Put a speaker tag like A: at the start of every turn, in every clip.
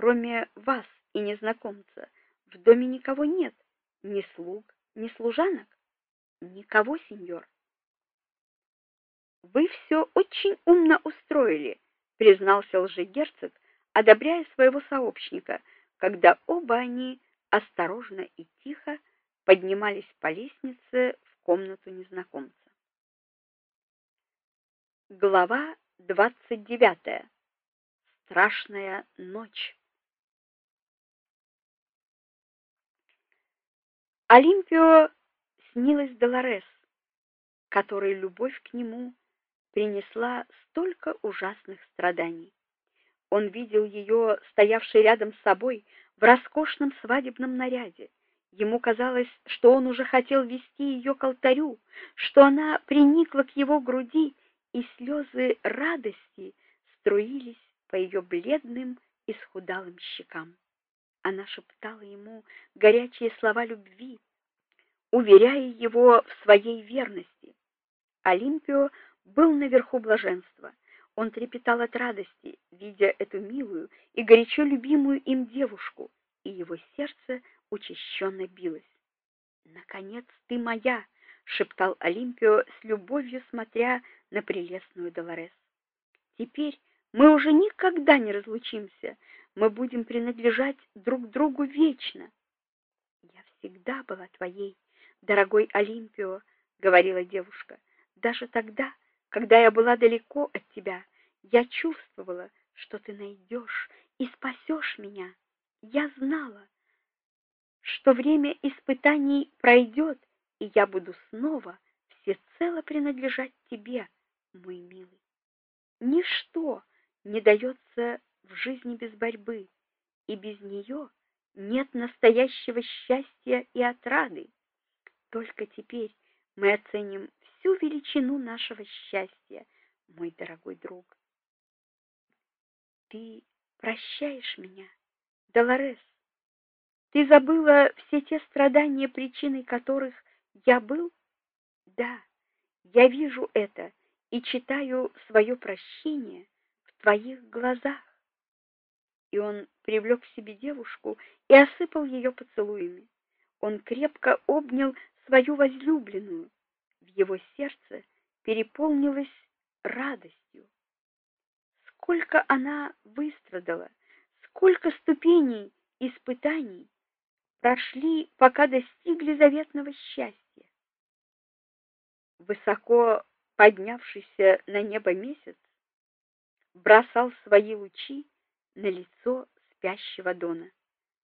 A: Кроме вас и незнакомца, в доме никого нет, ни слуг, ни служанок, никого, сеньор. Вы все очень умно устроили, признался лжегерцог, одобряя своего сообщника, когда оба они осторожно и тихо поднимались по лестнице в комнату незнакомца. Глава двадцать девятая. Страшная ночь. Олимпио снилась Долорес, которой любовь к нему принесла столько ужасных страданий. Он видел ее, стоявшей рядом с собой в роскошном свадебном наряде. Ему казалось, что он уже хотел вести ее к алтарю, что она приникла к его груди, и слезы радости струились по ее бледным и схудалым щекам. Она шептала ему горячие слова любви, уверяя его в своей верности. Олимпио был наверху блаженства. Он трепетал от радости, видя эту милую и горячо любимую им девушку, и его сердце учащенно билось. "Наконец ты моя", шептал Олимпио с любовью, смотря на прелестную Долорес. "Теперь мы уже никогда не разлучимся. Мы будем принадлежать друг другу вечно. Я всегда была твоей, дорогой Олимпио, говорила девушка. Даже тогда, когда я была далеко от тебя, я чувствовала, что ты найдешь и спасешь меня. Я знала, что время испытаний пройдет, и я буду снова всецело принадлежать тебе, мой милый. Ничто не дается в жизни без борьбы, и без нее нет настоящего счастья и отрады. Только теперь мы оценим всю величину нашего счастья, мой дорогой друг. Ты прощаешь меня, Долорес? Ты забыла все те страдания, причиной которых я был? Да, я вижу это и читаю свое прощение твоих глазах. И он привлек к себе девушку и осыпал ее поцелуями. Он крепко обнял свою возлюбленную. В его сердце переполнилось радостью. Сколько она выстрадала, сколько ступеней испытаний прошли, пока достигли заветного счастья. Высоко поднявшийся на небо месяц бросал свои лучи на лицо спящего Дона.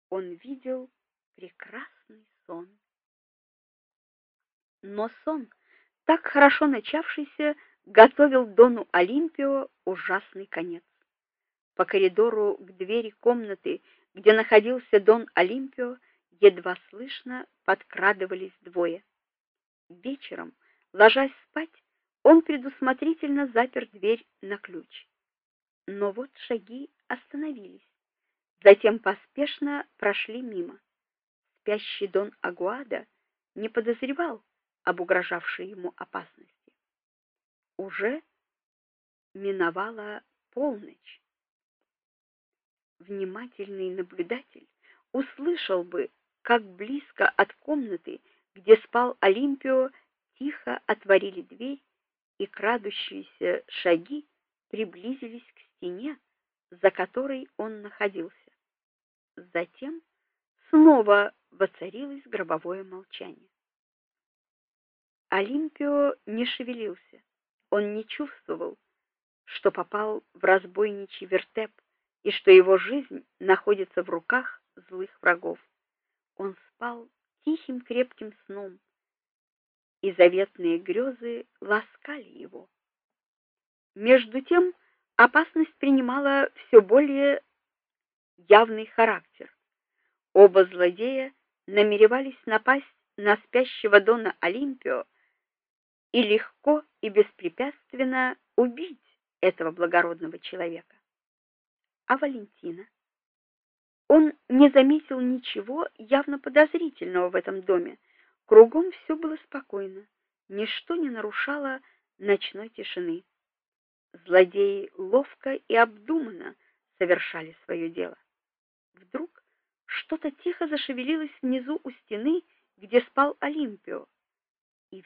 A: Он видел прекрасный сон. Но сон, так хорошо начавшийся, готовил Дону Олимпио ужасный конец. По коридору к двери комнаты, где находился Дон Олимпио, едва слышно подкрадывались двое. Вечером, ложась спать, он предусмотрительно запер дверь на ключ. Но вот шаги остановились. Затем поспешно прошли мимо. Спящий Дон Агуада не подозревал об угрожавшей ему опасности. Уже миновала полночь. Внимательный наблюдатель услышал бы, как близко от комнаты, где спал Олимпио, тихо отворили дверь, и крадущиеся шаги приблизились к стене, за которой он находился. Затем снова воцарилось гробовое молчание. Олимпио не шевелился. Он не чувствовал, что попал в разбойничий вертеп и что его жизнь находится в руках злых врагов. Он спал тихим крепким сном, и заветные грезы ласкали его. Между тем опасность принимала все более явный характер. Оба злодея намеревались напасть на спящего дона Олимпио и легко и беспрепятственно убить этого благородного человека. А Валентина он не заметил ничего явно подозрительного в этом доме. Кругом все было спокойно, ничто не нарушало ночной тишины. Злодеи ловко и обдуманно совершали свое дело. Вдруг что-то тихо зашевелилось внизу у стены, где спал Олимпио.